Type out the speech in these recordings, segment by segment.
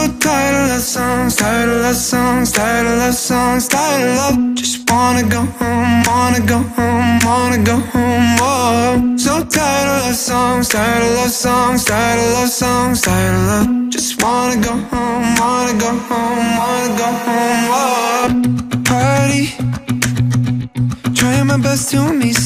so tired of love songs, tired of love songs, tired of love songs, tired of love. Just wanna go home, wanna go home, wanna go home. Whoa. So tired of love songs, tired of love songs, tired of love songs, tired of love. Just wanna go home, wanna go home, wanna go home. Whoa. Party, trying my best to meet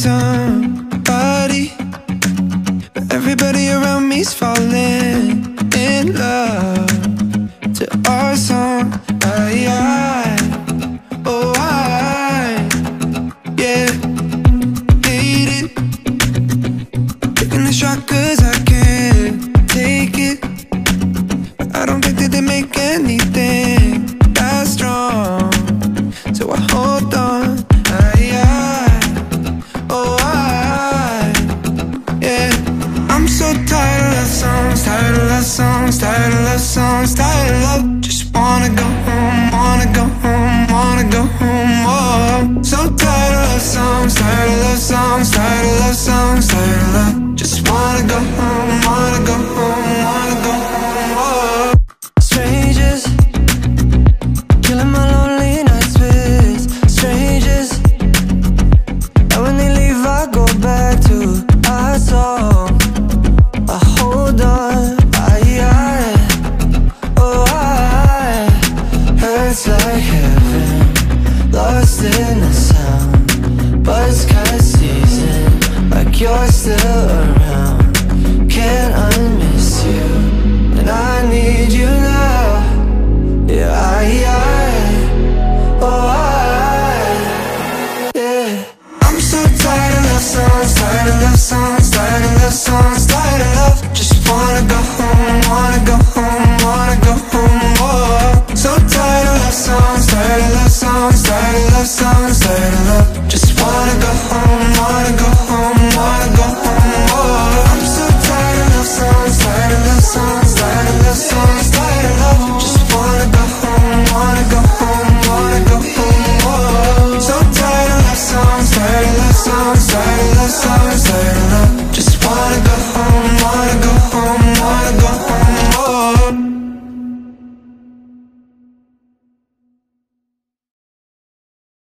songs, tired of love songs, tired of love. Just wanna go home, wanna go home, wanna go home. Oh, so tired of love songs, tired of love songs, tired of love songs, you're still around. Can't unmiss you. And I need you now. Yeah, I, I Oh, I Yeah. I'm so tired of love songs Tired of love songs Tired of love songs Tired of love. Just wanna go home Wanna go home Wanna go home oh, So tired of love songs Tired of love songs Tired of love songs Tired of love. Just wanna go